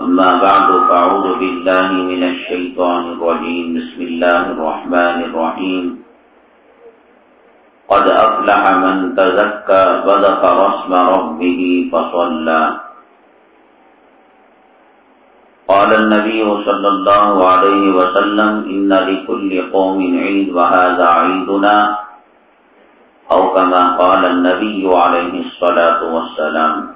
أما بعد، فأعوذ بالله من الشيطان الرجيم. بسم الله الرحمن الرحيم. قد أفلح من تزكى وذكر اسم ربه فصلى. قال النبي صلى الله عليه وسلم، إن لكل قوم عيد، وهذا عيدنا، أو كما قال النبي عليه الصلاة والسلام.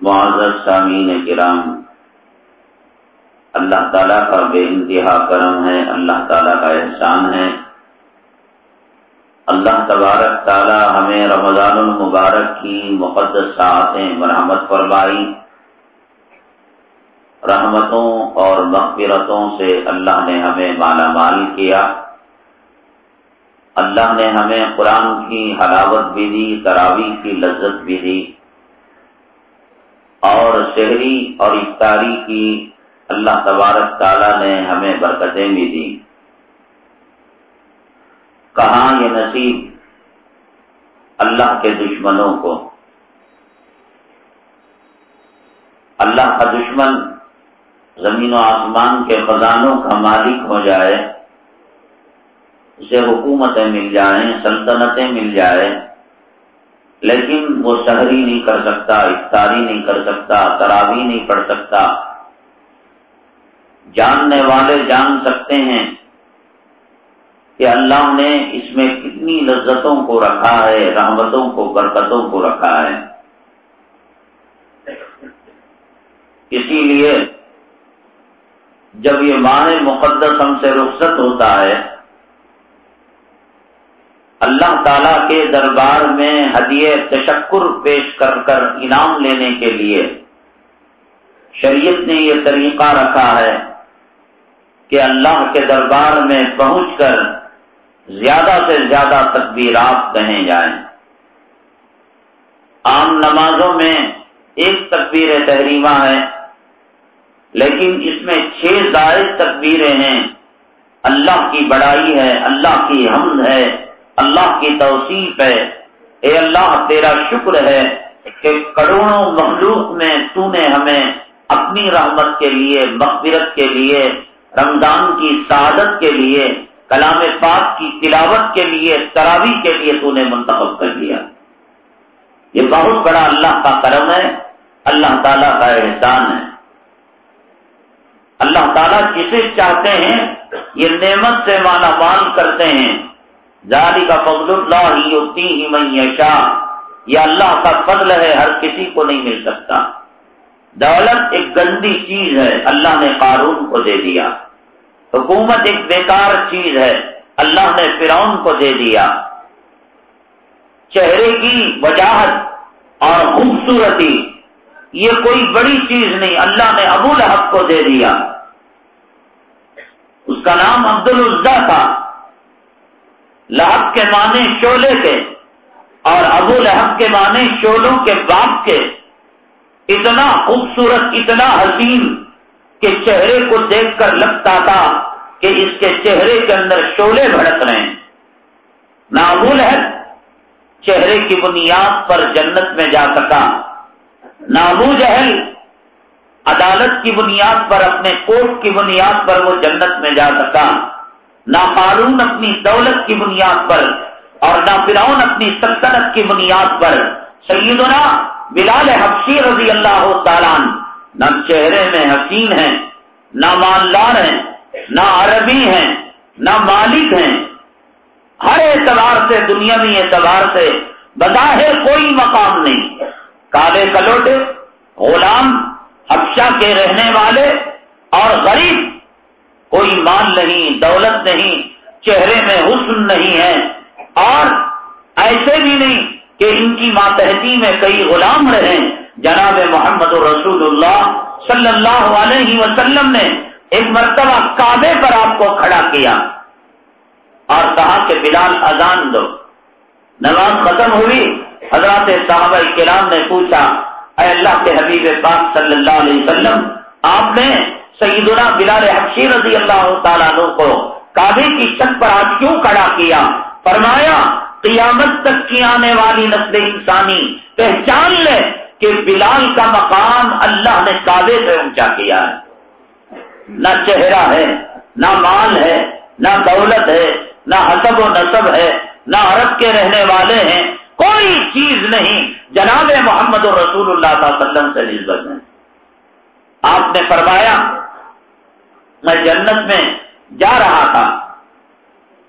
معزز سامین کرام، اللہ تعالیٰ کا بے انتہا کرم ہے، اللہ تعالیٰ کا احسان ہے۔ اللہ تبارک تعالیٰ ہمیں رمضان المبارک کی مقدس ساعتیں مرحمت فرمائی۔ رحمتوں اور مغفرتوں سے اللہ نے ہمیں مالا مال کیا۔ اللہ نے ہمیں قرآن کی حلاوت بھی دی تراوی کی لذت بھی دی۔ اور شہری اور افطاری کی اللہ تبارک تعالیٰ نے ہمیں برکتیں بھی دی کہاں یہ نصیب؟ اللہ کے دشمنوں کو۔ اللہ کا دشمن زمین و آسمان کے خزانوں کا مالک ہو جائے، اسے حکومتیں مل جائیں، سلطنتیں مل جائیں۔ لیکن وہ شہری نہیں کر سکتا، افطاری نہیں کر سکتا، تراوی نہیں پڑھ سکتا۔ جاننے والے جان سکتے ہیں کہ اللہ نے اس میں کتنی لذتوں کو رکھا ہے، رحمتوں کو، برکتوں کو رکھا ہے۔ اسی لیے جب یہ ماہ مقدس ہم سے رخصت ہوتا ہے اللہ تعالی کے دربار میں ہدیے تشکر پیش کر کر انعام لینے کے لیے شریعت نے یہ طریقہ رکھا ہے کہ اللہ کے دربار میں پہنچ کر زیادہ سے زیادہ تکبیرات کہیں جائیں۔ عام نمازوں میں ایک تکبیر تحریمہ ہے، لیکن اس میں چھ زائد تکبیریں ہیں۔ اللہ کی بڑائی ہے، اللہ کی حمد ہے اللہ کی توصیف ہے۔ اے اللہ، تیرا شکر ہے کہ کروڑوں مخلوق میں تو نے ہمیں اپنی رحمت کے لیے، مغفرت کے لیے، رمضان کی سعادت کے لیے، کلام پاک کی تلاوت کے لیے تراوی کے لیے تو نے منتخب کر دیا یہ بہت بڑا اللہ کا کرم ہے۔ اللہ تعالیٰ کا احسان ہے۔ اللہ تعالیٰ جسے چاہتے ہیں، یہ نعمت سے مالا مال کرتے ہیں۔ جاری کا فضل اللہ ہی ہوتی ہی میشا یہ اللہ کا فضل ہے، ہر کسی کو نہیں مل سکتا۔ دولت ایک گندی چیز ہے، اللہ نے قارون کو دے دیا۔ حکومت ایک بیکار چیز ہے، اللہ نے فرعون کو دے دیا۔ چہرے کی وجاہت اور خوبصورتی، یہ کوئی بڑی چیز نہیں، اللہ نے ابو لہب کو دے دیا۔ اس کا نام عبد العزا تھا۔ لہب کے معنی شولے کے اور ابو لہب کے معنی شولوں کے باپ کے۔ اتنا خوبصورت، اتنا حسین کہ چہرے کو دیکھ کر لگتا تھا کہ اس کے چہرے کے اندر شولے بھڑک رہے ہیں۔ نابول ہے چہرے کی بنیاد پر جنت میں جا سکا نابو جہل عدالت کی بنیاد پر، اپنے کوٹ کی بنیاد پر وہ جنت میں جا سکا۔ نہ قارون اپنی دولت کی بنیاد پر اور نہ فرعون اپنی سلطنت کی بنیاد پر سیدنا بلال حفشی رضی اللہ تعالیٰ نہ چہرے میں حسین ہیں، نہ مالدار ہیں، نہ عربی ہیں، نہ مالک ہیں۔ ہر اعتبار سے، دنیاوی اعتبار سے بظاہر کوئی مقام نہیں۔ کالے کلوٹے، غلام حفشہ کے رہنے والے اور غریب کوئی مال نہیں، دولت نہیں، چہرے میں حسن نہیں ہے۔ اور ایسے بھی نہیں کہ ان کی ماتحتی میں کئی غلام رہے جناب محمد رسول اللہ صلی اللہ علیہ وسلم نے ایک مرتبہ کعبے پر آپ کو کھڑا کیا اور کہا کہ بلال اذان دو۔ نماز ختم ہوئی۔ حضرات صحابہ کلام نے پوچھا، اے اللہ کے حبیب پاک صلی اللہ علیہ وسلم، آپ نے سیدنا بلال حفشی رضی اللہ تعالیٰ کو کعبے کی چھت پر آج کیوں کھڑا کیا؟ فرمایا، قیامت تک کی آنے والی نسل انسانی پہچان لے کہ بلال کا مقام اللہ نے کعبے سے اونچا کیا ہے۔ نہ چہرہ ہے، نہ مال ہے، نہ دولت ہے، نہ حسب و نصب ہے، نہ عرب کے رہنے والے ہیں۔ کوئی چیز نہیں۔ جناب محمد و رسول اللہ صلی اللہ علیہ وسلم سے نسبت میں۔ آپ نے فرمایا میں جنت میں جا رہا تھا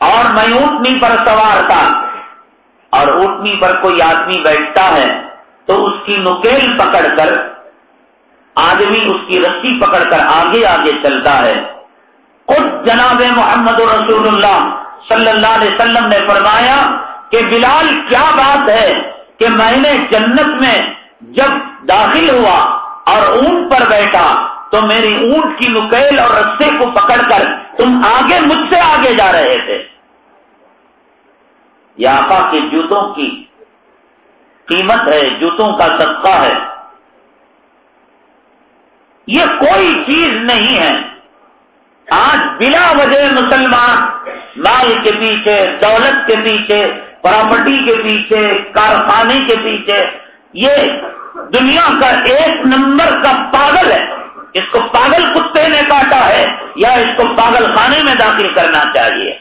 اور میں اونٹنی پر سوار تھا اور اونٹنی پر کوئی آدمی بیٹھتا ہے تو اس کی نکیل پکڑ کر آدمی اس کی رسی پکڑ کر آگے آگے چلتا ہے۔ خود جناب محمد رسول اللہ صلی اللہ علیہ وسلم نے فرمایا کہ بلال کیا بات ہے کہ میں نے جنت میں جب داخل ہوا اور اونٹ پر بیٹھا تو میری اونٹ کی نکیل اور رسے کو پکڑ کر تم آگے مجھ سے آگے جا رہے تھے۔ یا آقا کے جوتوں کی قیمت ہے، جوتوں کا صدقہ ہے۔ یہ کوئی چیز نہیں ہے۔ آج بلا وجہ مسلمان مال کے پیچھے، دولت کے پیچھے، پراپرٹی کے پیچھے، کارخانے کے پیچھے، یہ دنیا کا ایک نمبر کا پاگل ہے۔ اس کو پاگل کتے نے کاٹا ہے یا اس کو پاگل خانے میں داخل کرنا چاہیے؟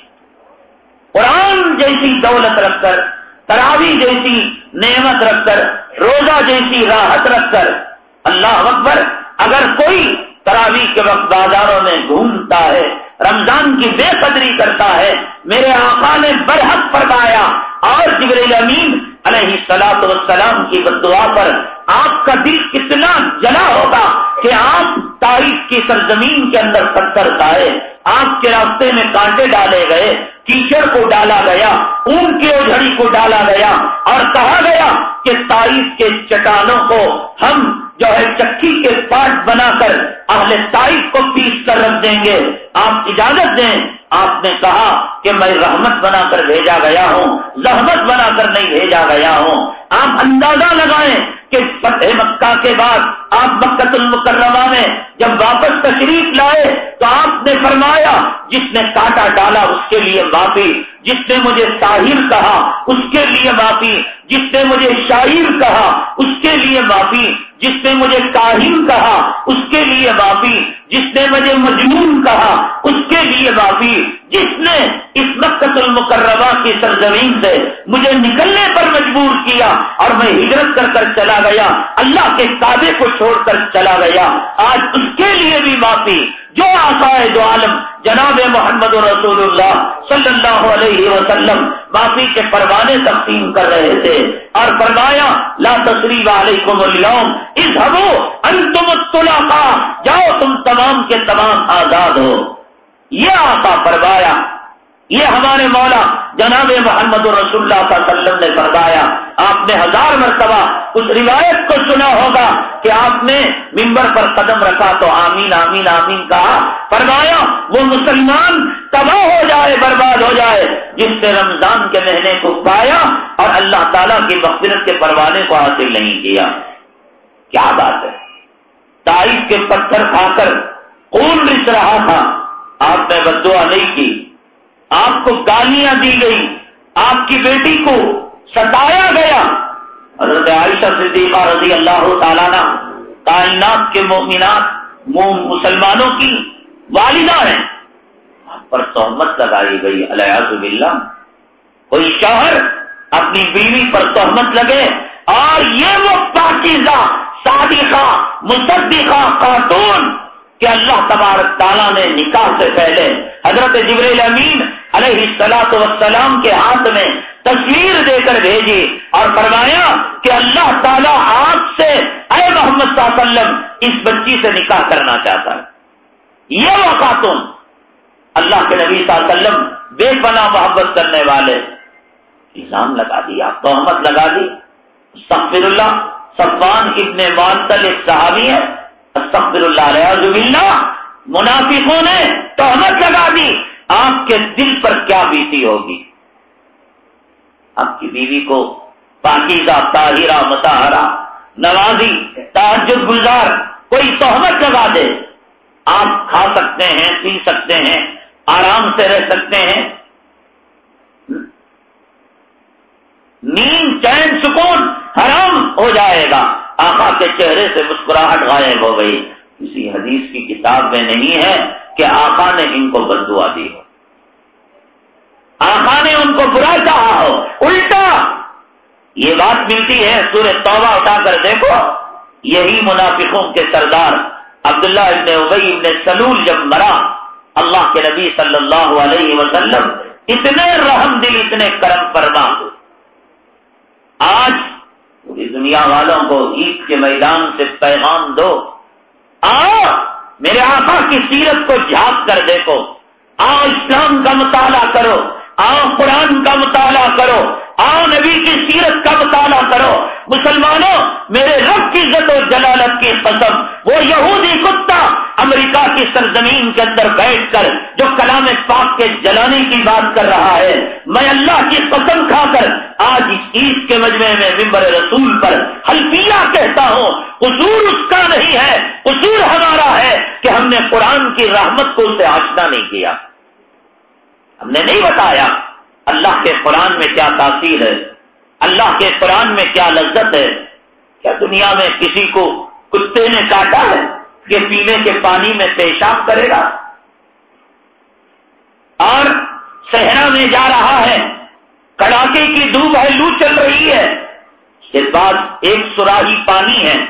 قرآن جیسی دولت رکھ کر، تراوی جیسی نعمت رکھ کر، روزہ جیسی راحت رکھ کر، اللہ اکبر، اگر کوئی تراوی کے وقت بازاروں میں گھومتا ہے، رمضان کی بے قدری کرتا ہے، میرے آقا نے برحق فرمایا اور جبریل امین علیہ سلاط والسلام کی بدعا پر آپ کا دل کتنا کی سرزمین کے اندر پتھر کھائے آپ کے راستے میں کانٹے ڈالے گئے، کیچڑ کو ڈالا گیا، اون کی اوجھڑی کو ڈالا گیا اور کہا گیا کہ تاریخ کے چٹانوں کو ہم جو ہے چکی کے پاٹ بنا کر اہل تاریخ کو پیس کر رکھ دیں گے، آپ اجازت دیں۔ آپ نے کہا کہ میں رحمت بنا کر بھیجا گیا ہوں، زحمت بنا کر نہیں بھیجا گیا ہوں۔ آپ اندازہ لگائیں کہ فتح مکہ کے بعد آپ مکت المکرمہ میں جب واپس تشریف لائے تو آپ نے فرمایا، جس نے کاٹا ڈالا اس کے لیے معافی، جس نے مجھے طاہر کہا اس کے لیے معافی، جس نے مجھے شاعر کہا اس کے لیے معافی جس نے مجھے کاہن کہا، اس کے لیے معافی، جس نے مجھے مجنون کہا، اس کے لیے معافی، جس نے اس مقت المکرمہ کی سرزمین سے مجھے نکلنے پر مجبور کیا اور میں ہجرت کر کر چلا گیا، اللہ کے کعبے کو چھوڑ کر چلا گیا، آج اس کے لیے بھی معافی جو ہے جو عالم، جناب محمد رسول اللہ صلی اللہ علیہ وسلم معافی کے پروانے تقسیم کر رہے تھے اور فرمایا، لا تصریف علیکم اليوم، اذهبوا، انتم الطلقاء جاؤ تم تمام کے تمام آزاد ہو۔ یہ آقا فرمایا یہ ہمارے مولا جناب محمد رسول اللہ صلی اللہ علیہ وسلم نے فرمایا، آپ نے ہزار مرتبہ اس روایت کو سنا ہوگا کہ آپ نے ممبر پر قدم رکھا تو آمین آمین آمین کہا۔ فرمایا، وہ مسلمان تباہ ہو جائے، برباد ہو جائے، جس نے رمضان کے مہینے کو پایا اور اللہ تعالیٰ کی مغفرت کے پروانے کو حاصل نہیں کیا۔ کیا بات ہے؟ تاریخ کے پتھر کھا کر خون رچ رہا تھا۔ آپ نے بدعا نہیں کی۔ آپ کو گالیاں دی گئی، آپ کی بیٹی کو ستایا گیا۔ حضرت عائشہ صدیقہ رضی اللہ تعالیٰ کائنات کے مومنات مسلمانوں کی والدہ ہیں۔ پر تہمت لگائی گئی علیہ باللہ۔ کوئی شوہر اپنی بیوی پر تہمت لگے، اور یہ وہ پاکیزہ، صادقہ، مصدقہ، خاتون کہ اللہ تبارک تعالیٰ نے نکاح سے پہلے حضرت جبریل امین علیہ السلاط وسلام کے ہاتھ میں تصویر دے کر بھیجی اور فرمایا کہ اللہ تعالیٰ آپ سے، اے محمد صلی اللہ علیہ وسلم، اس بچی سے نکاح کرنا چاہتا ہے۔ یہ وہ خاتون اللہ کے نبی صلی اللہ علیہ وسلم بے پناہ محبت کرنے والے۔ الزام لگا دیا تحمت لگا دی۔ سفر اللہ صفان ابن معطل ایک صحابی ہے۔ سفر اللہ، علیہ منافقوں نے تحمت لگا دی۔ آپ کے دل پر کیا بیتی ہوگی؟ آپ کی بیوی کو پاکیزہ، طاہرہ متحرہ نوازی تعجب گلزار کوئی تہمت لگا دے۔ آپ کھا سکتے ہیں، پی سکتے ہیں، آرام سے رہ سکتے ہیں۔ نیند چین، سکون حرام ہو جائے گا۔ آقا کے چہرے سے مسکراہٹ غائب ہو گئی۔ کسی حدیث کی کتاب میں نہیں ہے کہ آقا نے ان کو بدوا دی ہو۔ آقا نے ان کو برا چاہا ہو۔ الٹا یہ بات ملتی ہے، سورہ توبہ اٹھا کر دیکھو۔ یہی منافقوں کے سردار عبداللہ ابن ابئی ابن سلول جب مرا، اللہ کے نبی صلی اللہ علیہ وسلم اتنے رحم دل، اتنے کرم فرما۔ آج پوری دنیا والوں کو عید کے میدان سے پیغام دو۔ آؤ، میرے آقا کی سیرت کو جھانک کر دیکھو۔ آؤ اسلام کا مطالعہ کرو۔ آؤ قرآن کا مطالعہ کرو۔ آؤ نبی کی سیرت کا مطالعہ کرو۔ مسلمانوں، میرے رب کی عزت و جلالت کی قسم، وہ یہودی کتا امریکہ کی سرزمین کے اندر بیٹھ کر جو کلام پاک کے جلانے کی بات کر رہا ہے، میں اللہ کی قسم کھا کر آج اس عید کے مجمع میں ممبر رسول پر حلفیہ کہتا ہوں قصور اس کا نہیں ہے قصور ہمارا ہے کہ ہم نے قرآن کی رحمت کو اسے آشنا نہیں کیا۔ ہم نے نہیں بتایا اللہ کے قرآن میں کیا تاثیر ہے؟ اللہ کے قرآن میں کیا لذت ہے؟ کیا دنیا میں کسی کو کتے نے کاٹا ہے کہ پینے کے پانی میں پیشاب کرے گا؟ اور صحرا میں جا رہا ہے، کڑاکے کی دھوپ ہے، لو چل رہی ہے۔ اس کے بعد ایک سراہی پانی ہے۔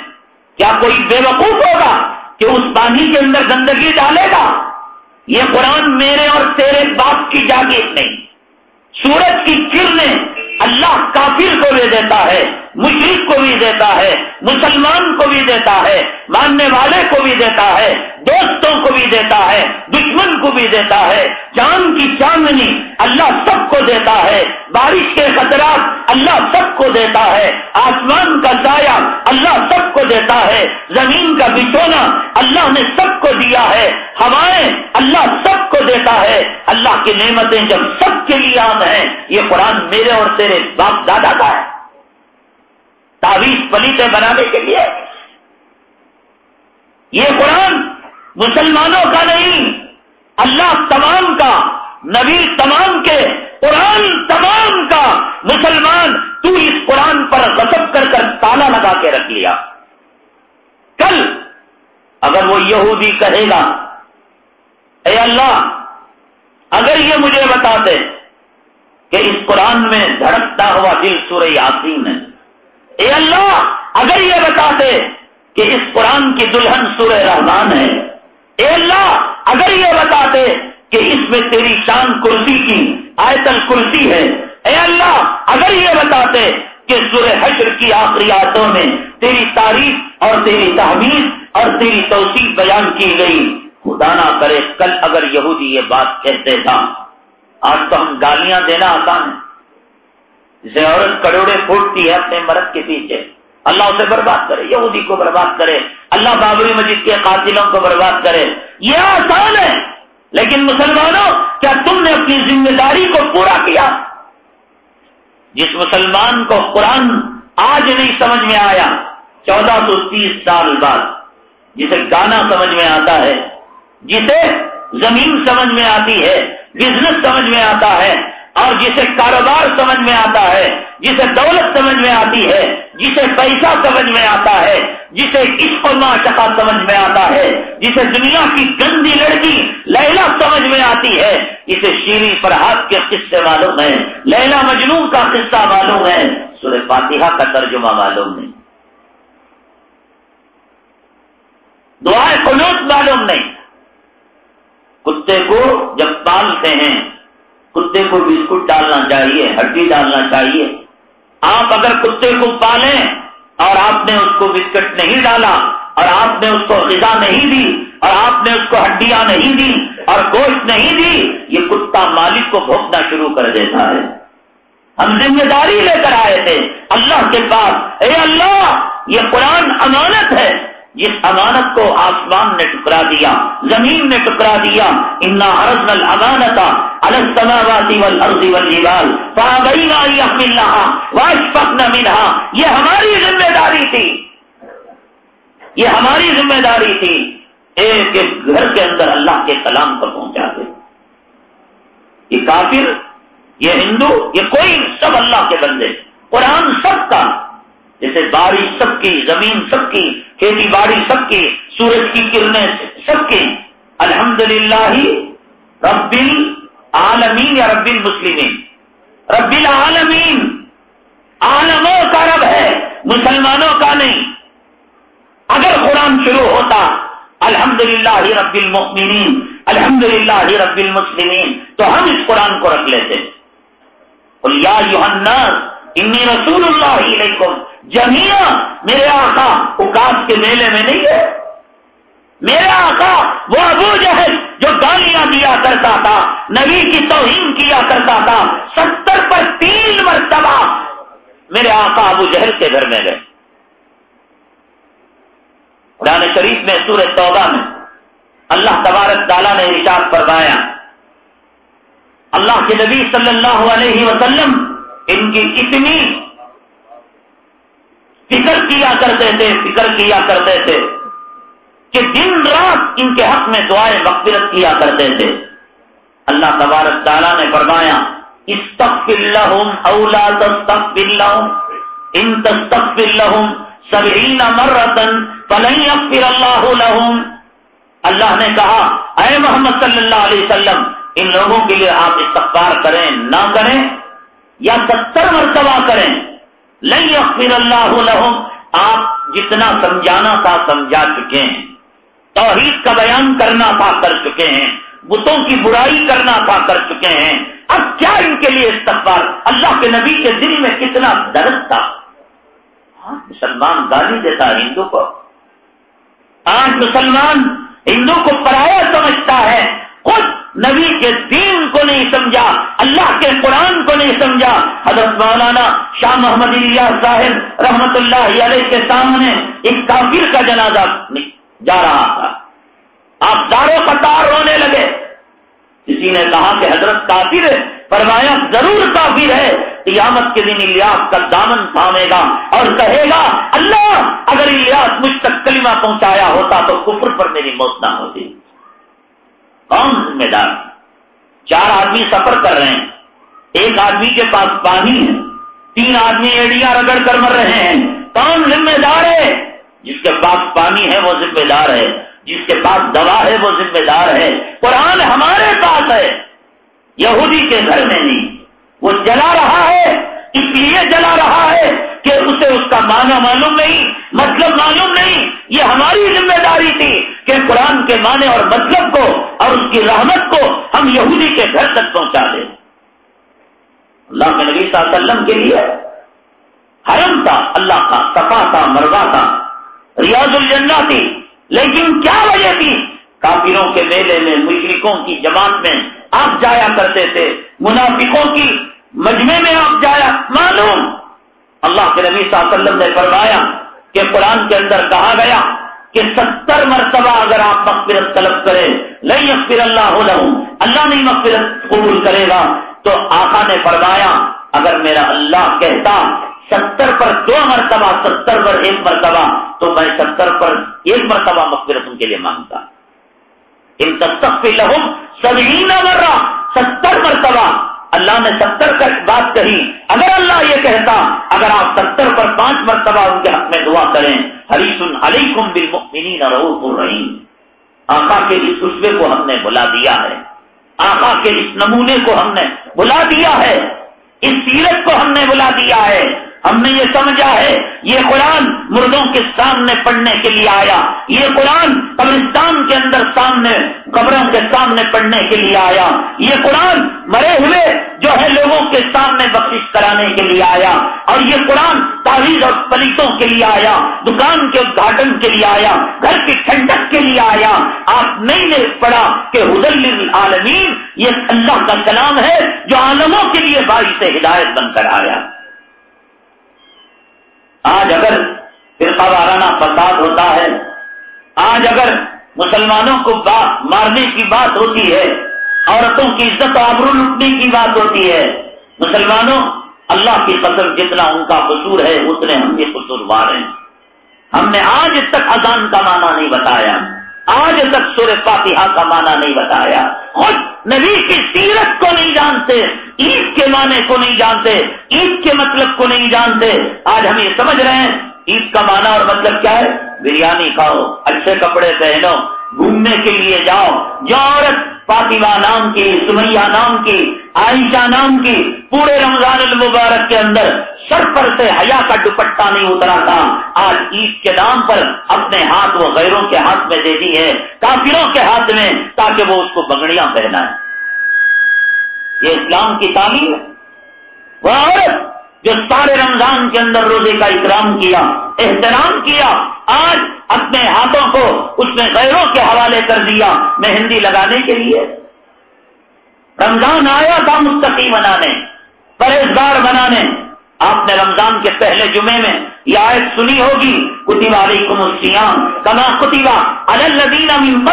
کیا کوئی بے وقوف ہوگا کہ اس پانی کے اندر گندگی ڈالے گا؟ یہ قرآن میرے اور تیرے باپ کی جاگیر نہیں۔ سورج کی کرنیں اللہ کافر کو دے دیتا ہے۔ مشرق کو بھی دیتا ہے، مسلمان کو بھی دیتا ہے، ماننے والے کو بھی دیتا ہے، دوستوں کو بھی دیتا ہے، دشمن کو بھی دیتا ہے چاند کی چاندنی اللہ سب کو دیتا ہے، بارش کے خطرات اللہ سب کو دیتا ہے، آسمان کا سایہ اللہ سب کو دیتا ہے، زمین کا بچونا اللہ نے سب کو دیا ہے، ہوائیں اللہ سب کو دیتا ہے۔ اللہ کی نعمتیں جب سب کے لیے عام ہیں، یہ قرآن میرے اور تیرے باپ دادا کا ہے۔ تعویذ پلیتے بنانے کے لیے۔ یہ قرآن مسلمانوں کا نہیں، اللہ تمام کا، نبی تمام کے، قرآن تمام کا۔ مسلمان، تو اس قرآن پر غصب کر کر تالا لگا کے رکھ لیا۔ کل اگر وہ یہودی کہے گا، اے اللہ، اگر یہ مجھے بتاتے کہ اس قرآن میں دھڑکتا ہوا دل سورہ یاسین ہے۔ اے اللہ، اگر یہ بتاتے کہ اس قرآن کی دلہن سورہ رحمان ہے، اے اللہ، اگر یہ بتاتے کہ اس میں تیری شان کرسی کی آیت الکرسی ہے، اے اللہ، اگر یہ بتاتے کہ سورہ حشر کی آخری آیتوں میں تیری تعریف اور تیری تحمیر اور تیری توسیع بیان کی گئی، خدا نہ کرے، کل اگر یہودی یہ بات کہتے تھا، آج تو ہم گالیاں دینا آسان ہے۔ جسے عورت کروڑے پھوٹتی ہے اپنے مرد کے پیچھے۔ اللہ اسے برباد کرے، یہودی کو برباد کرے۔ اللہ بابری مسجد کے قاتلوں کو برباد کرے۔ یہ آسان ہے۔ لیکن مسلمانوں، کیا تم نے اپنی ذمہ داری کو پورا کیا؟ جس مسلمان کو قرآن آج نہیں سمجھ میں آیا، چودہ سو تیس سال بعد جسے گانا سمجھ میں آتا ہے، جسے زمین سمجھ میں آتی ہے، بزنس سمجھ میں آتا ہے جسے کاروبار سمجھ میں آتا ہے، جسے دولت سمجھ میں آتی ہے، جسے پیسہ سمجھ میں آتا ہے، جسے عشق و معشقہ سمجھ میں آتا ہے، جسے دنیا کی گندی لڑکی لیلا سمجھ میں آتی ہے، اسے شیری فرحاد کے قصے معلوم ہے لیلا مجنون کا قصہ معلوم ہے، سورہ فاتحہ کا ترجمہ معلوم نہیں۔ دعائیں قنوت معلوم نہیں۔ کتے کو جب پالتے ہیں کتے کو بسکٹ ڈالنا چاہیے، ہڈی ڈالنا چاہیے۔ آپ اگر کتے کو پالیں اور آپ نے اس کو بسکٹ نہیں ڈالا اور آپ نے اس کو غذا نہیں دی اور آپ نے اس کو ہڈیاں نہیں دی اور گوشت نہیں دی، یہ کتا مالک کو بھوکنا شروع کر دیتا ہے۔ ہم ذمہ داری لے کر آئے تھے۔ اللہ کے پاس، اے اللہ، یہ قرآن امانت ہے۔ جس امانت کو آسمان نے ٹکرا دیا، زمین نے ٹکرا دیا، انا ارض نل امانتا السماواتی ول ارضی ول جیوال واشفق نہ یہ ہماری ذمہ داری تھی۔ یہ ہماری ذمہ داری تھی۔ ایک ایک گھر کے اندر اللہ کے کلام کو پہنچا دے۔ یہ کافر، یہ ہندو، یہ کوئی سب اللہ کے بندے۔ قرآن سب کا جیسے بارش سب کی، زمین سب کی، کھیتی باڑی سب کی، سورج کی کرنیں سب کی۔ الحمد للہ رب عالمین یا رب المسلمین۔ رب العالمین۔ عالموں کا رب ہے، مسلمانوں کا نہیں۔ اگر قرآن شروع ہوتا الحمد للہ رب المؤمنین الحمد للہ رب المسلمین، تو ہم اس قرآن کو رکھ لیتے۔ یا الناس، انی رسول اللہ علیکم۔ جمیا میرے آقا اکاس کے میلے میں نہیں ہے میرا آقا وہ ابو جہل جو گالیاں دیا کرتا تھا، نبی کی توہین کیا کرتا تھا۔ ستر پر تین مرتبہ میرے آقا ابو جہل کے گھر میں گئے۔ قرآن شریف میں سورہ توبہ میں اللہ تبارک تعالیٰ نے ارشاد فرمایا، اللہ کے نبی صلی اللہ علیہ وسلم ان کی اتنی فکر کیا کرتے تھے، فکر کیا کرتے تھے کہ دن رات ان کے حق میں دعائیں مغفرت کیا کرتے تھے۔ اللہ تبارک تعالیٰ نے فرمایا استغفر لهم او لا تستغفر لهم ان تستغفر لهم سبعین مرتن فلن یغفر اللہ لهم اللہ نے کہا، اے محمد صلی اللہ علیہ وسلم، ان لوگوں کے لیے آپ استغفار کریں، نہ کریں، یا ستر مرتبہ کریں نہیں اخیر اللہ لہم آپ جتنا سمجھانا تھا سمجھا چکے ہیں۔ توحید کا بیان کرنا تھا کر چکے ہیں۔ بتوں کی برائی کرنا تھا کر چکے ہیں۔ اب کیا ان کے لیے استغفار؟ اللہ کے نبی کے دل میں کتنا درد تھا۔ آج مسلمان گالی دیتا ہے ہندو کو۔ آج مسلمان ہندو کو پرایا سمجھتا ہے۔ خود نبی کے دین کو نہیں سمجھا، اللہ کے قرآن کو نہیں سمجھا۔ حضرت مولانا شاہ محمد اللہ صاحب رحمت اللہ علیہ کے سامنے ایک کافر کا جنازہ جا رہا تھا۔ آپ داروں قطار رونے لگے۔ کسی نے کہا کہ حضرت کافر ہے۔ فرمایا، ضرور کافر ہے۔ قیامت کے دن الیاس کا دامن تھامے گا اور کہے گا، اللہ، اگر الیاس مجھ تک کلمہ پہنچایا ہوتا تو کفر پر میری موت نہ ہوتی۔ کون ذمہ دار چار آدمی سفر کر رہے ہیں۔ ایک آدمی کے پاس پانی ہے۔ تین آدمی ایڑیاں رگڑ کر مر رہے ہیں۔ کون ذمہ دار ہے؟ جس کے پاس پانی ہے وہ ذمہ دار ہے۔ جس کے پاس دوا ہے وہ ذمہ دار ہے۔ قرآن ہمارے پاس ہے۔ یہودی کے گھر میں نہیں۔ وہ جلا رہا ہے۔ اس لیے جلا رہا ہے کہ اسے اس کا معنی معلوم نہیں مطلب معلوم نہیں۔ یہ ہماری ذمہ داری تھی کہ قرآن کے معنی اور مطلب کو اور اس کی رحمت کو ہم یہودی کے گھر تک پہنچا دیں۔ اللہ کے نبی صلی اللہ علیہ وسلم کے لیے حرم تھا، اللہ کا، صفا تھا مروا تھا، ریاض الجنہ تھی۔ لیکن کیا وجہ تھی؟ کافروں کے میلے میں مشرقوں کی جماعت میں آپ جایا کرتے تھے، منافقوں کی مجمے میں آپ جایا، معلوم۔ اللہ کے نبی صلی اللہ علیہ وسلم نے فرمایا کہ قرآن کے اندر کہا گیا کہ ستر مرتبہ اگر آپ مغفرت طلب کریں نہیں اخبر اللہ ہو اللہ نہیں مغفرت قبول کرے گا۔ تو آقا نے فرمایا، اگر میرا اللہ کہتا ستر پر دو مرتبہ، ستر پر ایک مرتبہ، تو میں ستر پر ایک مرتبہ مغفرت ان کے لیے مانگتا۔ ان تک لہم سبھی نہ ستر مرتبہ۔ اللہ نے ستر کا بات کہی، اگر اللہ یہ کہتا، اگر آپ ستر پر پانچ مرتبہ ان کے حق میں دعا کریں ہری سن بالمؤمنین کم الرحیم۔ آقا کے اس اسبے کو ہم نے بلا دیا ہے۔ آقا کے اس نمونے کو ہم نے بلا دیا ہے۔ اس سیرت کو ہم نے بلا دیا ہے۔ ہم نے یہ سمجھا ہے، یہ قرآن مردوں کے سامنے پڑھنے کے لیے آیا۔ یہ قرآن قبرستان کے اندر سامنے، قبروں کے سامنے پڑھنے کے لیے آیا۔ یہ قرآن مرے ہوئے جو ہے لوگوں کے سامنے بخش کرانے کے لیے آیا۔ اور یہ قرآن تعویذ اور پلیتوں کے لیے آیا، دکان کے ادھاٹن کے لیے آیا، گھر کی ٹھنڈک کے لیے آیا۔ آپ نہیں نے پڑھا کہ حدل عالمین، یہ اللہ کا کلام ہے جو عالموں کے لیے باعث ہدایت بن کر آیا۔ آج اگر فرقہ وارانہ فساد ہوتا ہے، آج اگر مسلمانوں کو بات مارنے کی بات ہوتی ہے، عورتوں کی عزت و آبرو لٹنے کی بات ہوتی ہے، مسلمانوں، اللہ کی قسم جتنا ان کا قصور ہے، اتنے ہم یہ قصوروار ہیں۔ ہم نے آج تک اذان کا معنی نہیں بتایا، آج تک سور فاتحہ کا معنی نہیں بتایا۔ خود نبی کی سیرت کو نہیں جانتے عید کے معنی کو نہیں جانتے، عید کے مطلب کو نہیں جانتے۔ آج ہم یہ سمجھ رہے ہیں، عید کا معنی اور مطلب کیا ہے؟ بریانی کھاؤ، اچھے کپڑے پہنو، گھومنے کے لیے جاؤ۔ جو عورت فاطمہ نام کی، سمیہ نام کی، عائشہ نام کی، پورے رمضان المبارک کے اندر سر پر سے حیا کا دوپٹہ نہیں اترا تھا آج عید کے نام پر اپنے ہاتھ وہ غیروں کے ہاتھ میں دے دی ہے، کافروں کے ہاتھ میں، تاکہ وہ اس کو بگڑیاں پہنا یہ اسلام کی تعلیم ہے۔ وہ عورت جو سارے رمضان کے اندر روزے کا اکرام کیا، احترام کیا، آج اپنے ہاتھوں کو اس نے غیروں کے حوالے کر دیا مہندی لگانے کے لیے۔ رمضان آیا تھا مستقی بنانے، پرہیزگار بنانے۔ آپ نے رمضان کے پہلے جمعے میں یہ آیت سنی ہوگی، کتب علیکم السیام کما کتبا الدین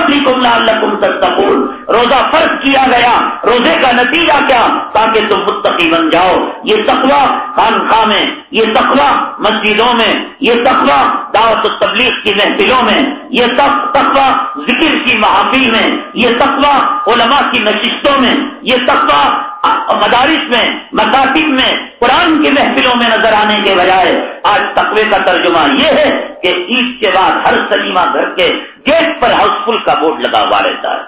لعلکم تتقون۔ روزہ فرض کیا گیا، روزے کا نتیجہ کیا؟ تاکہ تم متقی بن جاؤ۔ یہ تقوی خانخواہ میں، یہ تقوی مسجدوں میں، یہ تقوی دعوت و تبلیغ کی محفلوں میں، یہ تقوی ذکر کی محافل میں، یہ تقوی علماء کی نشستوں میں، یہ تقوی مدارس میں مکاتب میں، قرآن کی محفلوں میں نظر آنے کے بجائے آج تقوی کا ترجمہ یہ ہے کہ عید کے بعد ہر سلیمہ گھر کے گیٹ پر ہاؤس فل کا بورڈ لگا ہوا رہتا ہے۔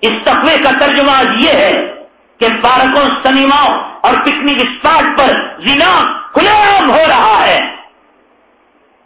اس تقوی کا ترجمہ یہ ہے کہ پارکوں سنیماؤں اور پکنک اسپاٹ پر زنا کھلے عام ہو رہا ہے۔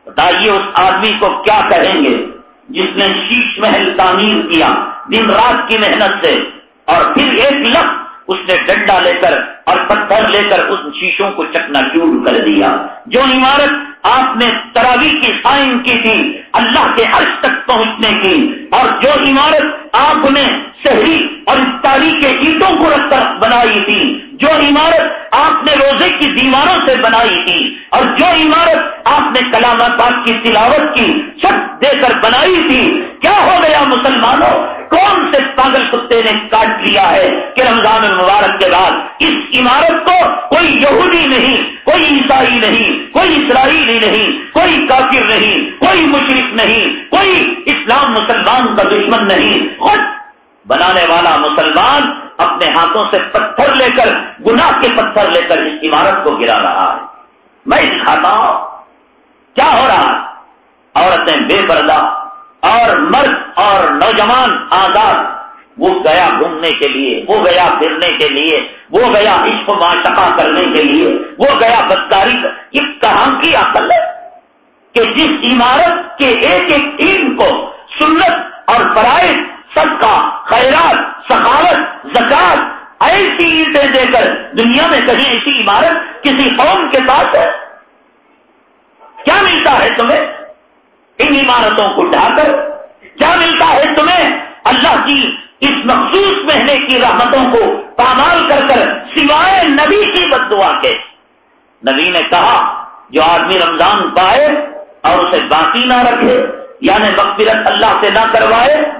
بتائیے اس آدمی کو کیا کہیں گے؟ جس نے شیش محل تعمیر کیا، دن رات کی محنت سے، اور پھر ایک لفظ اس نے ڈنڈا لے کر اور پتھر لے کر اس شیشوں کو چکنا چور کر دیا۔ جو عمارت آپ نے تراوی کی قائم کی تھی، اللہ کے عرش تک پہنچنے کی، اور جو عمارت آپ نے صحیح اور تاریخ کے اینٹوں کو رکھ کر بنائی تھی، جو عمارت آپ نے روزے کی دیواروں سے بنائی تھی، اور جو عمارت آپ نے کلام پاک کی تلاوت کی چھت دے کر بنائی تھی، کیا ہو گیا مسلمانوں؟ کون سے پاگل کتے نے کاٹ لیا ہے کہ رمضان المبارک کے بعد؟ اس عمارت کو کوئی یہودی نہیں، کوئی عیسائی نہیں، کوئی اسرائیلی نہیں، کوئی کافر نہیں، کوئی مشرق نہیں، کوئی اسلام مسلمان کا دشمن نہیں۔ خود بنانے والا مسلمان اپنے ہاتھوں سے پتھر لے کر، گناہ کے پتھر لے کر اس عمارت کو گرا رہا ہے۔ میں دکھاتا ہوں۔ کیا ہو رہا ہے؟ عورتیں بے پردہ اور مرد اور نوجوان آزاد، وہ گیا گھومنے کے لیے، وہ گیا پھرنے کے لیے، وہ گیا عشق معاشقہ کرنے کے لیے، وہ گیا بدکاری یہ کہاں کی عقل ہے کہ جس عمارت کے ایک ایک ٹیم کو سنت اور فرائض سب کا خیرات، سخاوت زکات ایسی عیدیں دے کر دنیا میں کہیں ایسی عمارت کسی قوم کے پاس ہے؟ کیا ملتا ہے تمہیں؟ ان عمارتوں کو ڈھا کر کیا ملتا ہے تمہیں؟ اللہ کی اس مخصوص مہینے کی رحمتوں کو پامال کر کر سوائے نبی کی بد دعا کے۔ نبی نے کہا، جو آدمی رمضان پائے اور اسے باقی نہ رکھے یعنی مغفرت اللہ سے نہ کروائے،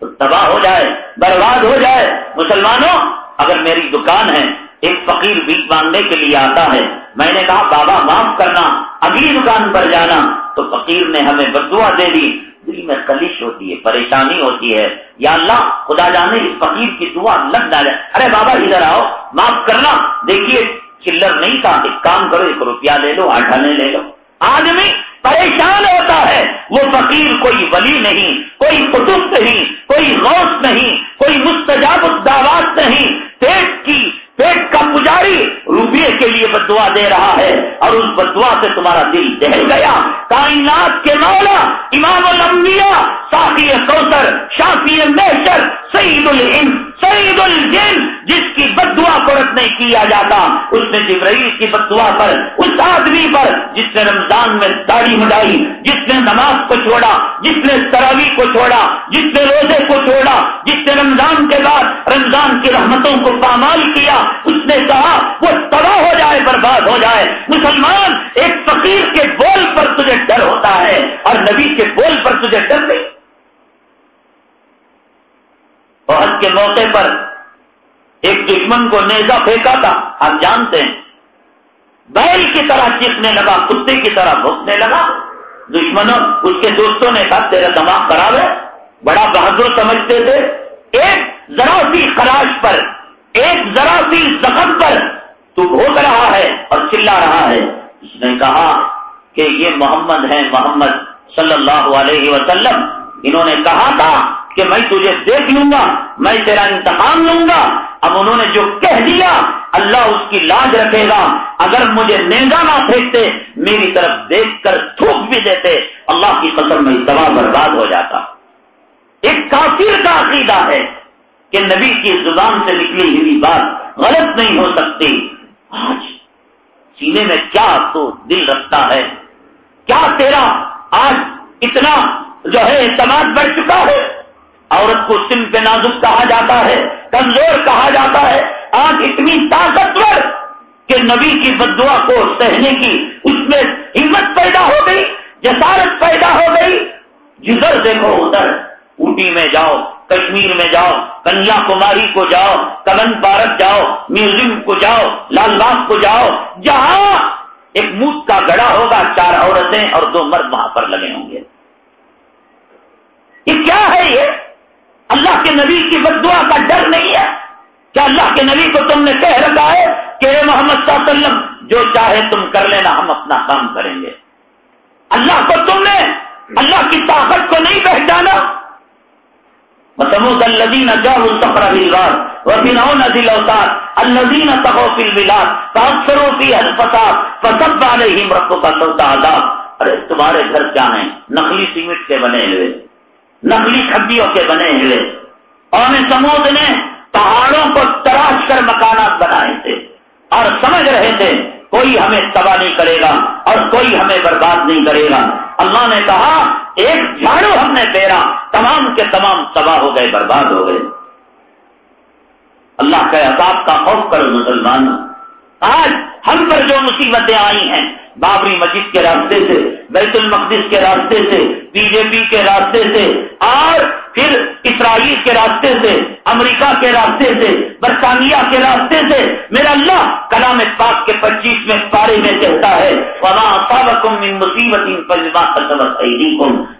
تو تباہ ہو جائے، برباد ہو جائے۔ مسلمانوں، اگر میری دکان ہے، ایک فقیر بیچ مانگنے کے لیے آتا ہے، میں نے کہا، بابا، معاف کرنا اگلی دکان پر جانا۔ تو فقیر نے ہمیں بدوا دے دی۔ دل میں کلش ہوتی ہے، پریشانی ہوتی ہے۔ یا اللہ، خدا جانے اس فقیر کی دعا لگ ڈالے۔ ارے بابا، ادھر آؤ، معاف کرنا۔ دیکھیے، چلر نہیں تھا۔ ایک کام کرو، ایک روپیہ لے لو آٹھانے لے لو۔ آدمی پریشان ہوتا ہے۔ وہ فقیر کوئی ولی نہیں، کوئی قطب نہیں، کوئی غوث نہیں، کوئی مستجاب الدعوات نہیں۔ پیٹ کی، پیٹ کا پجاری روپیے کے لیے بدعا دے رہا ہے۔ اور اس بدعا سے تمہارا دل دہل گیا۔ کائنات کے مولا، امام الانبیاء، صافی کوثر، شافی محشر سعید الہند سعید الجن، جس کی بد دعا کو رد نہیں کیا جاتا، اس نے جبرائیل کی بد دعا پر، اس آدمی پر، جس نے رمضان میں داڑھی مڈائی جس نے نماز کو چھوڑا، جس نے تراوی کو چھوڑا، جس نے روزے کو چھوڑا، جس نے رمضان کے بعد رمضان کی رحمتوں کو پامال کیا، اس نے کہا، وہ تباہ ہو جائے، برباد ہو جائے۔ مسلمان، ایک فقیر کے بول پر تجھے ڈر ہوتا ہے اور نبی کے بول پر تجھے ڈر نہیں۔ کے موقع پر ایک دشمن کو نیزا پھینکا تھا، آپ جانتے ہیں۔ بیل کی طرح چیخنے لگا، کتے کی طرح بھوکنے لگا۔ دشمنوں، اس کے دوستوں نے کہا، تیرا دماغ خراب ہے۔ بڑا بہادر سمجھتے تھے۔ ایک ذرا سی خراش پر، ایک ذرا سی زخم پر تو بھوک رہا ہے اور چلا رہا ہے۔ اس نے کہا کہ یہ محمد ہے محمد صلی اللہ علیہ وسلم۔ انہوں نے کہا تھا کہ میں تجھے دیکھ لوں گا، میں تیرا انتقام لوں گا۔ اب انہوں نے جو کہہ دیا، اللہ اس کی لاج رکھے گا۔ اگر مجھے نیزا نہ پھینکتے میری طرف دیکھ کر تھوک بھی دیتے، اللہ کی قسم میں دبا برباد ہو جاتا۔ ایک کافر کا عقیدہ ہے کہ نبی کی زبان سے نکلی ہوئی بات غلط نہیں ہو سکتی۔ آج سینے میں کیا تو دل رکھتا ہے۔ کیا تیرا آج اتنا جو ہے اعتماد بڑھ چکا ہے؟ عورت کو سم پہ نازک کہا جاتا ہے، کمزور کہا جاتا ہے۔ آج اتنی طاقتور کہ نبی کی بدعا کو سہنے کی اس میں ہمت پیدا ہو گئی، جسارت پیدا ہو گئی۔ جدھر دیکھو ادھر، اوٹی میں جاؤ، کشمیر میں جاؤ کنیا کماری کو جاؤ کلن پارک جاؤ، میوزیم کو جاؤ، لال باغ کو جاؤ، جہاں ایک موت کا گڑا ہوگا، چار عورتیں اور دو مرد وہاں پر لگے ہوں گے۔ یہ کیا ہے یہ؟ اللہ کے نبی کی بدعا کا ڈر نہیں ہے؟ کیا اللہ کے نبی کو تم نے کہہ رکھا ہے کہ اے محمد صلی اللہ علیہ وسلم، جو چاہے تم کر لینا، ہم اپنا کام کریں گے۔ اللہ کو تم نے، اللہ کی طاقت کو نہیں پہچانا۔ مسمود الدین اجاب السفر بلواد وبین دل اوتار الدین تہو فل بلاد پانچ کی الفساد پسند والے ہی مرکو کا سوتا آزاد ارے، تمہارے گھر کیا ہیں؟ نقلی سیمنٹ کے بنے ہوئے نقلی کھڈیوں کے بنے ہوئے۔ اور سمود نے پہاڑوں کو تراش کر مکانات بنائے تھے، اور سمجھ رہے تھے، کوئی ہمیں تباہ نہیں کرے گا اور کوئی ہمیں برباد نہیں کرے گا۔ اللہ نے کہا ایک جھاڑو ہم نے پیرا تمام کے تمام تباہ ہو گئے، برباد ہو گئے۔ اللہ کے عذاب کا خوف کرو مسلمانوں۔ آج ہم پر جو مصیبتیں آئی ہیں، بابری مسجد کے راستے سے، بیت المقدس کے راستے سے، بی جے پی کے راستے سے، اور پھر اسرائیل کے راستے سے، امریکہ کے راستے سے، برطانیہ کے راستے سے، میرا اللہ کلام پاک کے پچیس میں پارے میں کہتا ہے مصیبت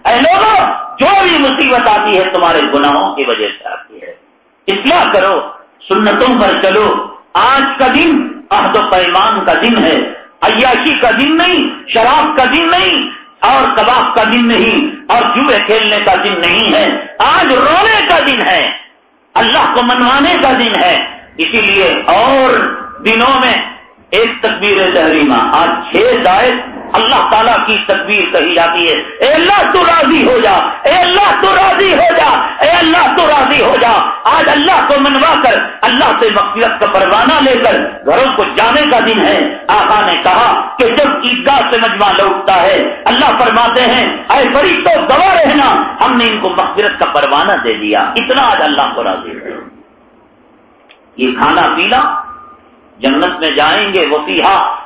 اے لوگوں، جو بھی مصیبت آتی ہے تمہارے گناہوں کی وجہ سے آتی ہے۔ اصلاح کرو، سنتوں پر چلو۔ آج کا دن عہد و پیمان کا دن ہے، عیاشی کا دن نہیں، شراب کا دن نہیں، اور کباب کا دن نہیں، اور جوئے کھیلنے کا دن نہیں ہے، آج رونے کا دن ہے، اللہ کو منوانے کا دن ہے۔ اسی لیے اور دنوں میں ایک تقبیر تحریمہ آج چھ دائر اللہ تعالیٰ کی تدبیر کہی جاتی ہے۔ اے اللہ تو راضی ہو جا۔ اے اللہ تو راضی ہو جا۔ اے اللہ تو راضی ہو جا۔ آج اللہ کو منوا کر، اللہ سے مقصد کا پروانہ لے کر گھروں کو جانے کا دن ہے۔ آقا نے کہا کہ جب عیدگاہ سے مجمع لوٹتا ہے، اللہ فرماتے ہیں، اے بڑی تو گواہ رہنا۔ ہم نے ان کو مقصد کا پروانہ دے دیا۔ اتنا آج اللہ کو راضی ہے یہ کھانا پینا جنت میں جائیں گے وہ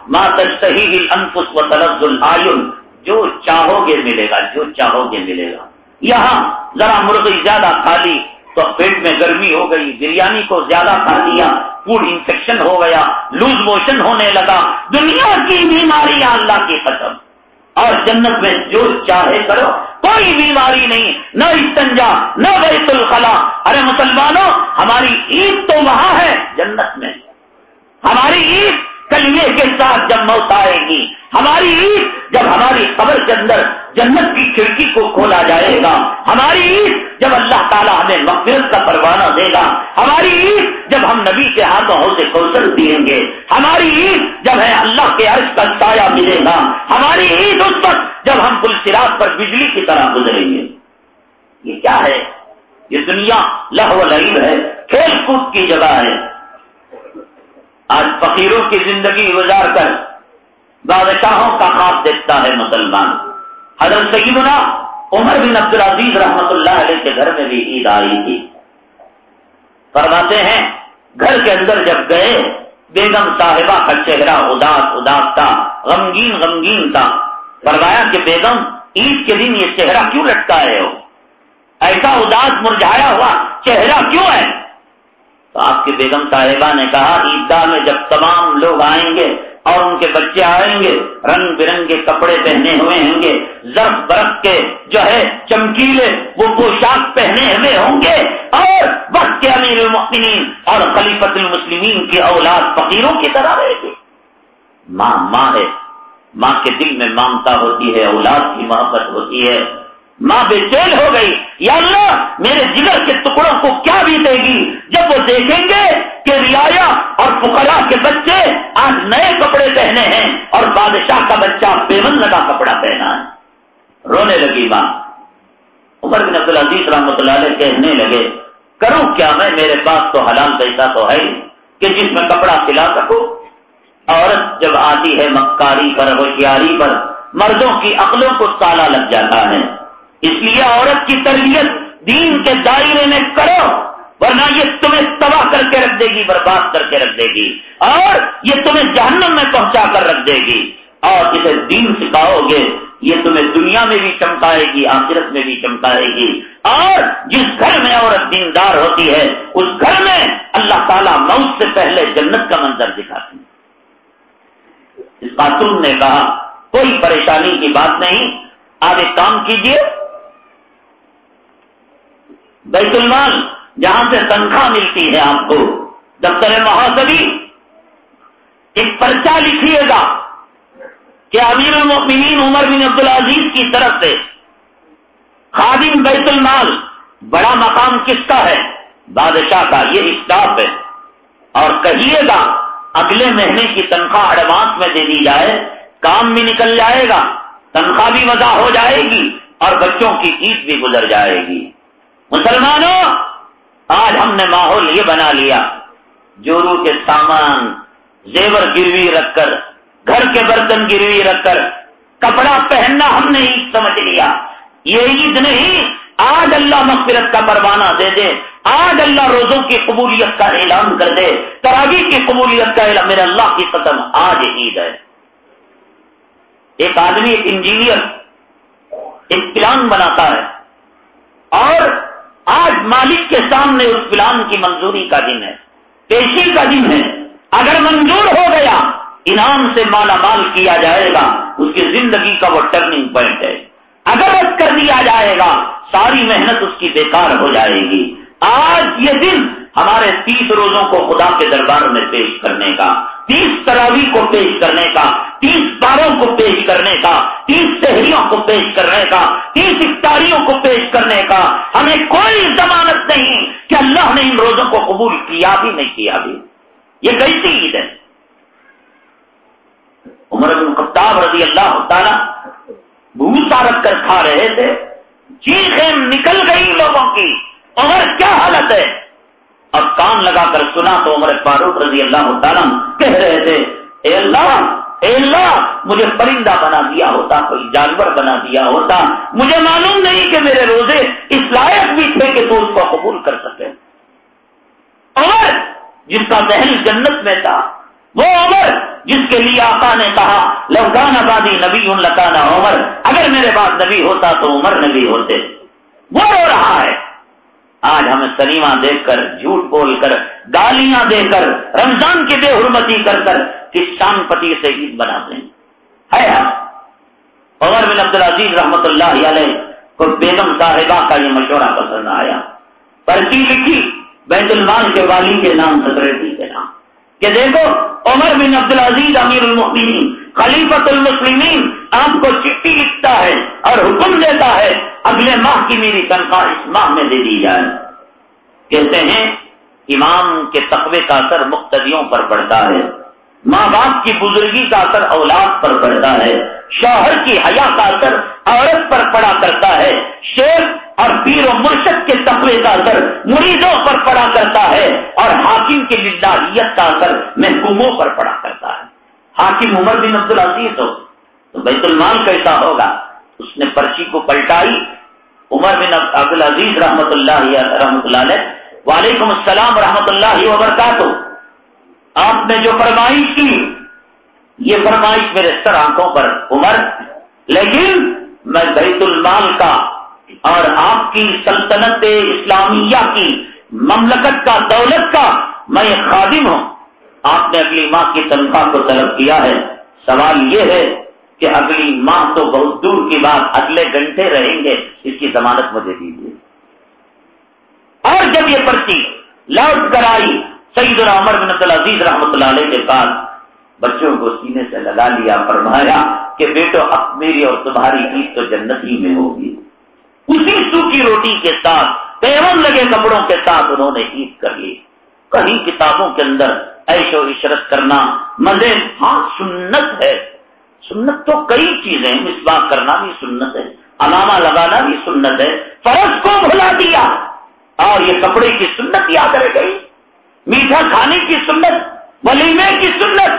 ماں تشتہی انفس و تلز العین، جو چاہو گے ملے گا، جو چاہو گے ملے گا۔ یہاں ذرا مرغی زیادہ کھا لی تو پیٹ میں گرمی ہو گئی، بریانی کو زیادہ کھا لیا فوڈ انفیکشن ہو گیا، لوز موشن ہونے لگا۔ دنیا کی بیماری اللہ کی قسم۔ اور جنت میں جو چاہے کرو کوئی کوئی بیماری نہیں، نہ استنجا، نہ بیت الخلا۔ ارے مسلمانوں، ہماری عید تو وہاں ہے جنت میں۔ ہماری عید کلیے کے ساتھ جب موت آئے گی، ہماری عید جب ہماری قبر کے اندر جنت کی کھڑکی کو کھولا جائے گا۔ ہماری عید جب اللہ تعالیٰ ہمیں مغفرت کا پروانہ دے گا۔ ہماری عید جم ہم نبی کے ہاتھوں سے کوشل دیں گے۔ ہماری عید جب ہے اللہ کے عرض کا سایہ ملے گا۔ ہماری عید اس وقت جب ہم پل سراغ پر بجلی کی طرح گزریں گے۔ یہ کیا ہے؟ یہ دنیا لہو لعیب ہے، کھیل کود کی جگہ ہے۔ آج فقیروں کی زندگی گزار کر بادشاہوں کا خواب دیکھتا ہے مسلمان۔ حضرت سیدنا عمر بن عبد العزیز رحمت اللہ علیہ کے گھر میں بھی عید آئی تھی۔ فرماتے ہیں، گھر کے اندر جب گئے، بیگم صاحبہ کا چہرہ اداس اداس تھا غمگین غمگین تھا۔ فرمایا کہ بیگم، عید کے دن یہ چہرہ کیوں لٹکائے ہو؟ ایسا اداس مرجھایا ہوا چہرہ کیوں ہے؟ تو آپ کی بیگم صاحبہ نے کہا، عیدگاہ میں جب تمام لوگ آئیں گے اور ان کے بچے آئیں گے، رنگ برنگے کپڑے پہنے ہوئے ہوں گے زرف برف کے جو ہے چمکیلے وہ پوشاک پہنے ہوئے ہوں گے اور وقت کے امیر المؤمنین اور خلیفت المسلمین کی اولاد فقیروں کی طرح رہے گی. ماں ماں ہے، ماں کے دل میں مامتا ہوتی ہے، اولاد کی محبت ہوتی ہے ماں بے چین ہو گئی۔ یا اللہ، میرے جگر کے ٹکڑوں کو کیا بیتے گی؟ جب وہ دیکھیں گے کہ ریا اور پکڑا کے بچے آج نئے کپڑے پہنے ہیں اور بادشاہ کا بچہ بیمن لگا کپڑا پہنا ہے۔ رونے لگی ماں۔ عمر بن عبد العزیز رحمۃ اللہ علیہ کہنے لگے، کروں کیا میں؟ میرے پاس تو حلال پیسہ تو ہے کہ جس میں کپڑا سلا سکوں؟ عورت جب آتی ہے مکاری پر، ہوشیاری پر، مردوں کی عقلوں کو تالا لگ جاتا ہے۔ اس لیے عورت کی تربیت دین کے دائرے میں کرو، ورنہ یہ تمہیں تباہ کر کے رکھ دے گی، برباد کر کے رکھ دے گی، اور یہ تمہیں جہنم میں پہنچا کر رکھ دے گی۔ اور اسے دین سکھاؤ گے، یہ تمہیں دنیا میں بھی چمکائے گی، آخرت میں بھی چمکائے گی۔ اور جس گھر میں عورت دیندار ہوتی ہے، اس گھر میں اللہ تعالیٰ موت سے پہلے جنت کا منظر دکھاتی اس خاتون نے کہا، کوئی پریشانی کی بات نہیں آپ ایک کام کیجیے۔ بیت المال، جہاں سے تنخواہ ملتی ہے آپ کو۔ دفتر محاسبی ایک پرچہ لکھیے گا کہ امیر المؤمنین عمر بن عبد العزیز کی طرف سے، خادم بیت المال، بڑا مقام کس کا ہے؟ بادشاہ کا، یہ اسٹاف ہے۔ اور کہیے گا، اگلے مہینے کی تنخواہ ایڈوانس میں دے دی جائے، کام بھی نکل جائے گا، تنخواہ بھی وضع ہو جائے گی، اور بچوں کی عید بھی گزر جائے گی۔ مسلمانوں، آج ہم نے ماحول یہ بنا لیا، جورو کے سامان، زیور گروی رکھ کر، گھر کے برتن گروی رکھ کر، کپڑا پہننا ہم نے عید سمجھ لیا۔ یہ عید نہیں، آج اللہ مغفرت کا پروانہ دے دے، آج اللہ روزوں کی قبولیت کا اعلان کر دے تراوی کی قبولیت کا اعلان، میرے اللہ کی قدم آج عید ہے۔ ایک آدمی، ایک انجینئر، ایک پلان بناتا ہے، اور آج مالک کے سامنے اس پلان کی منظوری کا دن ہے پیشی کا دن ہے۔ اگر منظور ہو گیا، انعام سے مالا مال کیا جائے گا، اس کی زندگی کا وہ ٹرننگ پوائنٹ ہے۔ اگر رد کر دیا جائے گا، ساری محنت اس کی بیکار ہو جائے گی۔ آج یہ دن ہمارے تیس روزوں کو خدا کے دربار میں پیش کرنے کا۔ تیس تراوی کو پیش کرنے کا، تیس باروں کو پیش کرنے کا، تیس شہریوں کو پیش کرنے کا، تیس افطاریوں کو پیش کرنے کا۔ ہمیں کوئی ضمانت نہیں کہ اللہ نے ان روزوں کو قبول کیا بھی نہیں کیا بھی۔ یہ کیسی عید ہے۔ عمر بن خطاب رضی اللہ تعالی بھوسا رکھ کر کھا رہے تھے۔ چیخیں نکل گئی لوگوں کی۔ عمر، کیا حالت ہے؟ اب کان لگا کر سنا تو عمر فاروق رضی اللہ تعالیٰ کہہ رہے تھے، اے اللہ اے اللہ، مجھے پرندہ بنا دیا ہوتا، کوئی جانور بنا دیا ہوتا۔ مجھے معلوم نہیں کہ میرے روزے اس لائق بھی تھے کہ تو اس کو قبول کر سکے۔ عمر، جس کا دہل جنت میں تھا، وہ عمر، جس کے لیے آقا نے کہا لوکان آبادی نبی ان لکانا عمر، اگر میرے پاس نبی ہوتا تو عمر نبی ہوتے۔ وہ رو رہا ہے۔ آج ہمیں سلیما دیکھ کر، جھوٹ بول کر، گالیاں دے کر، رمضان کی بے حرمتی کر کر کس شان پتی سے عید بنا دیں ہے عمر بن عبد العزیز رحمت اللہ علیہ کو بیگم صاحبہ کا یہ مشورہ پسند آیا۔ پرچی لکھی بیت المال کے والی کے نام سکریٹری کے نام۔ کہ دیکھو، عمر بن عبد العزیز امیر المسلمین خلیفت المسلمین آپ کو چٹھی لکھتا ہے اور حکم دیتا ہے، اگلے ماہ کی میری تنخواہ اس ماہ میں دے دی جائے۔ کہتے ہیں، امام کے تقوی کا اثر مقتدیوں پر پڑتا ہے، ماں باپ کی بزرگی کا اثر اولاد پر پڑتا ہے، شوہر کی حیا کا اثر عورت پر پڑا کرتا ہے، شیخ اور پیر و مرشد کے تقوی کا اثر مریضوں پر پڑا کرتا ہے، اور حاکم کی لداریت کا اثر محکوموں پر پڑا کرتا ہے۔ حاکم عمر بن عبد العزیز ہو، تو بیت المال کیسا ہوگا؟ اس نے پرچی کو پلٹائی۔ عمر بن عبد العزیز رحمت اللہ رحمت اللہ علیہ، وعلیکم السلام رحمت اللہ وبرکاتہ۔ آپ نے جو فرمائش کی، یہ فرمائش میرے سر آنکھوں پر، عمر، لیکن میں بیت المال کا اور آپ کی سلطنت اسلامیہ کی، مملکت کا، دولت کا، میں خادم ہوں۔ آپ نے اگلی ماہ کی تنخواہ کو طلب کیا ہے۔ سوال یہ ہے کہ اگلی ماہ تو بہت دور کی بات، اگلے گھنٹے رہیں گے، اس کی ضمانت مجھے دیجیے۔ اور جب یہ پرچی لوٹ کر آئی سعید العمر بن عبدالعزیز رحمۃ اللہ علیہ کے پاس بچوں کو سینے سے لگا لیا، فرمایا کہ بیٹو، اب میری اور تمہاری عید تو جنت ہی میں ہوگی۔ اسی سوکھی روٹی کے ساتھ، پیون لگے کپڑوں کے ساتھ انہوں نے عید کر لی۔ کہیں کتابوں کے اندر ایش و عشرت کرنا مزے ہاں سنت ہے۔ سنت تو کئی چیزیں مسواک کرنا بھی سنت ہے علامہ لگانا بھی سنت ہے، فرض کو بھلا دیا۔ اور یہ کپڑے کی سنت یاد رہ گئی۔ میٹھا کھانے کی سنت، ولیمے کی سنت،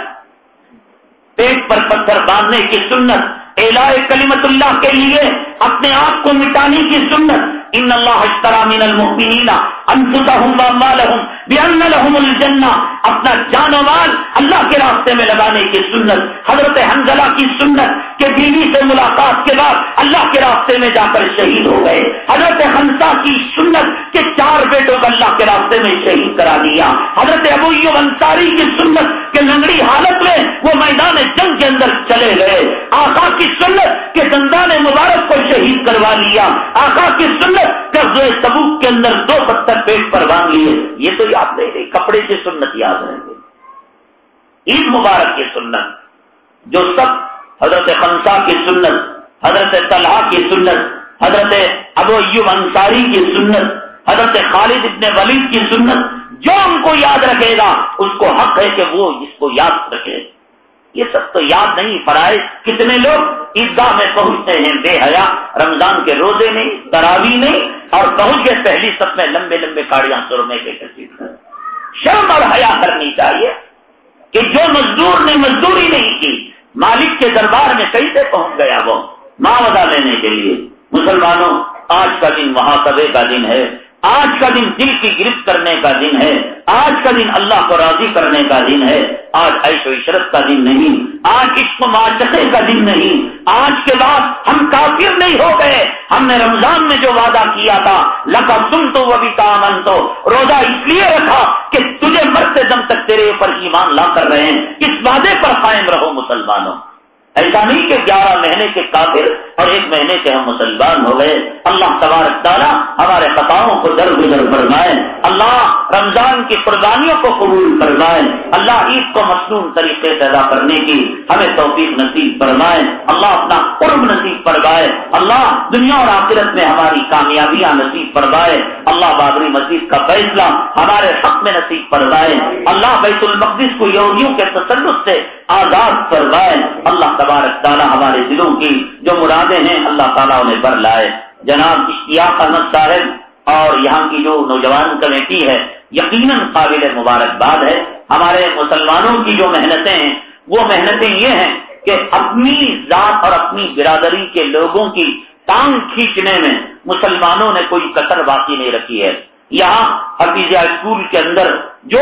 پیٹ پر پتھر باندھنے کی سنت الا کلیمت اللہ کے لیے اپنے آپ کو مٹانے کی سنت۔ ان اللہ اشترا من المؤمنین انفسهم واموالهم بان لهم الجنہ اپنا جان و مال اللہ کے راستے میں لگانے کی سنت حضرت حنزلہ کی سنت کہ بیوی سے ملاقات کے بعد اللہ کے راستے میں جا کر شہید ہو گئے حضرت حنسا کی سنت کہ چار بیٹوں کو اللہ کے راستے میں شہید کرا دیا حضرت ابو انصاری کی سنت کہ لنگڑی حالت میں وہ میدان جنگ کے اندر چلے گئے۔ آقا کی سنت کہ زندان مبارک کو شہید کروا لیا۔ آقا کی سنت سبوک کے اندر دو پتھر پیٹ پر باندھ لیے یہ تو یاد نہیں رہی کپڑے کی سنت یاد رہیں گے۔ عید مبارک کی سنت، جو سب حضرت خنسا کی سنت، حضرت طلحہ کی سنت، حضرت ابو ایوب انصاری کی سنت، حضرت خالد ابن ولید کی سنت، جو ہم کو یاد رکھے گا، اس کو حق ہے کہ وہ اس کو یاد رکھے۔ یہ سب تو یاد نہیں فرائض کتنے لوگ عیدگاہ میں پہنچتے ہیں بے حیا، رمضان کے روزے نہیں، تراوی نہیں، اور پہنچ گئے پہلی سب میں لمبے لمبے کاڑیاں سرمے کے کثیر شرم اور حیا کرنی چاہیے کہ جو مزدور نے مزدوری نہیں کی، مالک کے دربار میں کیسے پہنچ گیا وہ؟ معاوضہ لینے کے لیے۔ مسلمانوں، آج کا دن محاسبے کا دن ہے۔ آج کا دن دل کی گرفت کرنے کا دن ہے۔ آج کا دن اللہ کو راضی کرنے کا دن ہے۔ آج عیش و عشرت کا دن نہیں۔ آج عشق و کا دن نہیں۔ آج کے بعد ہم کافر نہیں ہو گئے۔ ہم نے رمضان میں جو وعدہ کیا تھا لگا تم تو وہ بھی کامن تو، روزہ اس لیے رکھا کہ تجھے مرتے دم تک تیرے اوپر ایمان لا کر رہے ہیں اس وعدے پر قائم رہو مسلمانوں۔ ایسا نہیں کہ گیارہ مہینے کے کافر اور ایک مہینے کے ہم مسلمان ہو گئے۔ اللہ تبارک تعالیٰ ہمارے خطاؤں کو در گزر فرمائے۔ اللہ رمضان کی قربانیوں کو قبول فرمائے۔ اللہ عید کو مصنون طریقے سے ادا کرنے کی ہمیں توفیق نصیب فرمائے۔ اللہ اپنا قرب نصیب فرمائے۔ اللہ دنیا اور آخرت میں ہماری کامیابیاں نصیب فرمائے۔ اللہ بابری مسجد کا فیصلہ ہمارے حق میں نصیب فرمائے۔ اللہ بیت المقدس کو یہودیوں کے تسلط سے آزاد فرمائے، اللہ تبارک تعالیٰ ہمارے دلوں کی جو مرادیں ہیں، اللہ تعالیٰ انہیں بر لائے۔ جناب، اشتیاق احمد صاحب اور یہاں کی جو نوجوان کمیٹی ہے، یقیناً قابل مبارکباد ہے۔ ہمارے مسلمانوں کی جو محنتیں ہیں، وہ محنتیں یہ ہیں کہ اپنی ذات اور اپنی برادری کے لوگوں کی ٹانگ کھینچنے میں مسلمانوں نے کوئی قطر باقی نہیں رکھی ہے۔ یہاں حفیظہ اسکول کے اندر جو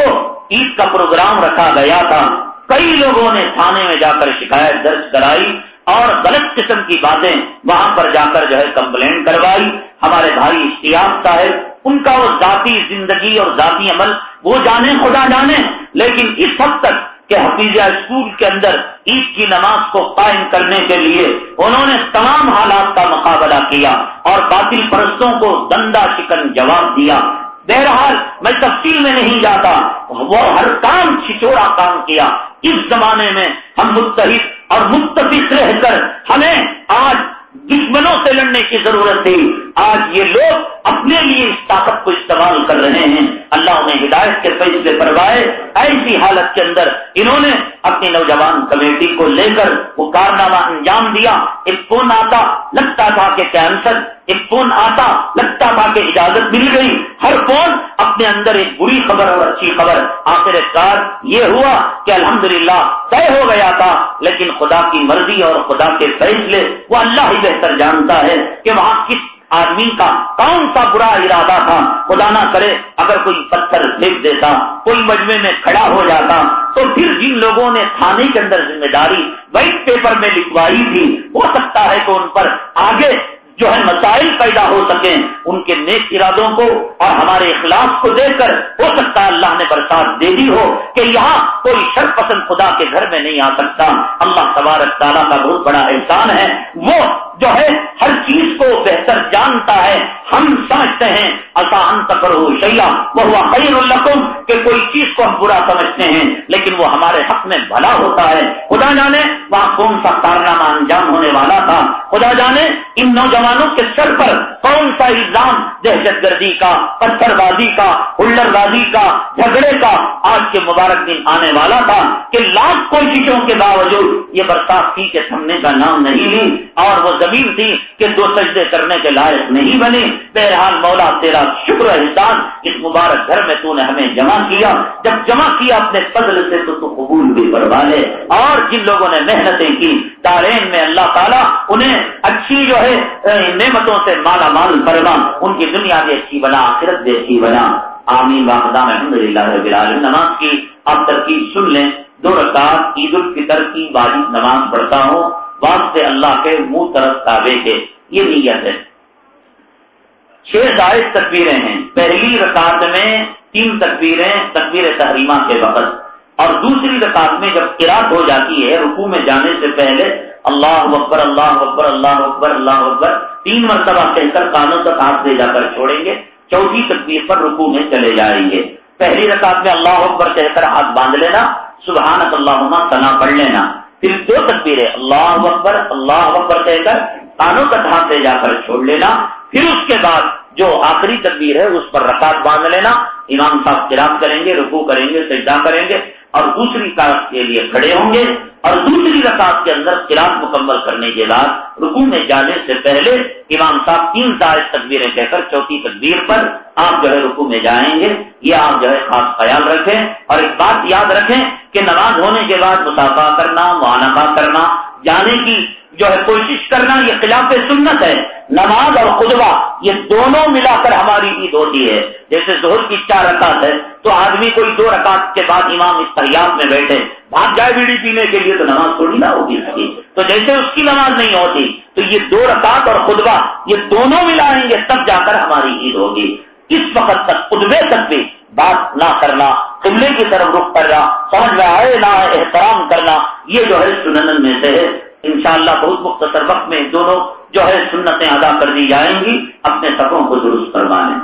عید کا پروگرام رکھا گیا تھا کئی لوگوں نے تھانے میں جا کر شکایت درج کرائی اور غلط قسم کی باتیں وہاں پر جا کر جو ہے کمپلین کروائی۔ ہمارے بھائی اشتیاق صاحب، ان کا وہ ذاتی زندگی اور ذاتی عمل، وہ جانے خدا جانے، لیکن اس حد تک کہ حفیظہ اسکول کے اندر عید کی نماز کو قائم کرنے کے لیے انہوں نے تمام حالات کا مقابلہ کیا اور باطل پرستوں کو دندا چکن جواب دیا۔ بہرحال، میں تفصیل میں نہیں جاتا، وہ ہر کام چھچوڑا کام کیا۔ اس زمانے میں ہم متحد اور متفق رہ کر ہمیں آج دشمنوں سے لڑنے کی ضرورت تھی۔ آج یہ لوگ اپنے لیے اس طاقت کو استعمال کر رہے ہیں۔ اللہ نے ہدایت کے فیصلے پروائے ایسی حالت کے اندر انہوں نے اپنی نوجوان کمیٹی کو لے کر وہ کارنامہ انجام دیا۔ ایک فون آتا، لگتا تھا کہ کینسر۔ ایک فون آتا، لگتا تھا کہ اجازت مل گئی۔ ہر فون اپنے اندر ایک بری خبر اور اچھی خبر۔ آخر کار یہ ہوا کہ الحمدللہ طے ہو گیا تھا، لیکن خدا کی مرضی اور خدا کے فیصلے وہ اللہ ہی بہتر جانتا ہے کہ وہاں کس آدمی کا کون سا برا ارادہ تھا، خدا نہ کرے اگر کوئی پتھر پھینک دیتا، کوئی مجمے میں کھڑا ہو جاتا، تو پھر جن لوگوں نے تھانے کے اندر ذمہ داری، وائٹ پیپر میں لکھوائی تھی، ہو سکتا ہے کہ ان پر آگے جو ہے مسائل پیدا ہو سکیں، ان کے نیک ارادوں کو اور ہمارے اخلاق کو دیکھ کر ہو سکتا ہے اللہ نے برسات دے دی ہو کہ یہاں کوئی شر پسند خدا کے گھر میں نہیں آ سکتا۔ اللہ تبارک تعالیٰ کا بہت بڑا احسان ہے، وہ جو ہے، ہر چیز کو بہتر جانتا ہے، ہم سمجھتے ہیں آسان تکر ہو شیا وہ خیر القم کہ کوئی چیز کو ہم برا سمجھتے ہیں، لیکن وہ ہمارے حق میں بھلا ہوتا ہے۔ خدا جانے وہاں کون سا کارنامہ انجام ہونے والا تھا۔ خدا جانے ان نوجوانوں کے سر پر کون سا الزام دہشت گردی کا، پتھر بازی کا، ہلر بازی کا، جھگڑے کا آج کے مبارک دن آنے والا تھا کہ لاکھ کوششوں کے باوجود یہ برسات کی کے تھمنے کا نام نہیں لی اور وہ زمین تھی کہ دو سجدے کرنے کے لائق نہیں بنی بہرحال مولا تیرا شکر احسان اس مبارک گھر میں تو نے ہمیں جمع کیا۔ جب جمع کیا اپنے فضل سے تو تو قبول بھی کروا لے۔ اور جن لوگوں نے محنتیں کی تارین میں اللہ تعالیٰ انہیں اچھی جو ہے یعنی نعمتوں سے مالا مال فرما، ان کی دنیا بھی اچھی بنا، آخرت بھی اچھی بنا۔ آمین۔ واقع الحمد للہ رب العالمین۔ نماز کی آپ ترکیب سن لیں۔ دو رکعت عید الفطر کی واجب نماز پڑھتا ہوں۔ واسطے اللہ کے منہ طرف تابے کے۔ یہ نیت ہے۔ چھ زائد تکبیریں ہیں۔ پہلی رکعت میں تین تکبیریں تکبیر تحریمہ کے وقت۔ اور دوسری رکعت میں جب قرات ہو جاتی ہے، رکوع میں جانے سے پہلے اللہ اکبر اللہ اکبر اللہ اکبر اللہ اکبر، تین مرتبہ کہہ کر کانوں تک ہاتھ لے جا کر چھوڑیں گے، چوتھی تکبیر پر رکوع میں چلے جائیں گے۔ پہلی رکعت میں اللہ اکبر کہہ کر ہاتھ باندھ لینا، سبحانک اللہ تنا پڑھ لینا۔ پھر دو تکبیریں اللہ اکبر اللہ اکبر کہہ کر کانوں کا ہاتھ لے جا کر چھوڑ لینا۔ پھر اس کے بعد جو آخری تکبیر ہے، اس پر رکعت باندھ لینا۔ امام صاحب کرام کریں گے رکو کریں گے، سجدہ کریں گے۔ اور دوسری کاغذ کے لیے کھڑے ہوں گے اور دوسری رکعت کے اندر قرآن مکمل کرنے کے بعد رکو میں جانے سے پہلے امام صاحب تین تاج تقبیریں کہہ کر چوتھی تقبیر پر آپ جو ہے رکو میں جائیں گے، یہ آپ جو ہے خاص خیال رکھیں اور ایک بات یاد رکھیں کہ نماز ہونے کے بعد مسافہ کرنا معانفہ کرنا جانے کی جو ہے کوشش کرنا یہ خلاف سنت ہے۔ نماز اور خطبہ یہ دونوں ملا کر ہماری عید ہوتی ہے۔ جیسے زہر کی چار رکعت ہے تو آدمی کوئی دو رکعت کے بعد امام اس تیاب میں بیٹھے، بھاگ جائے بیڑی پینے کے لیے تو نماز تھوڑی نہ ہوگی اس کی۔ تو جیسے اس کی نماز نہیں ہوتی، تو یہ دو رکعت اور خطبہ یہ دونوں ملائیں گے تب جا کر ہماری عید ہوگی۔ اس وقت تک خطبے تک بھی بات نہ کرنا قبلے کی طرف رخ کرنا، سمجھ میں آئے نہ احترام کرنا یہ جو ہے سنن میں سے ہے، انشاءاللہ بہت مختصر وقت میں دونوں جو ہے سنتیں ادا کر دی جائیں گی، اپنے سفوں کو درست کروانے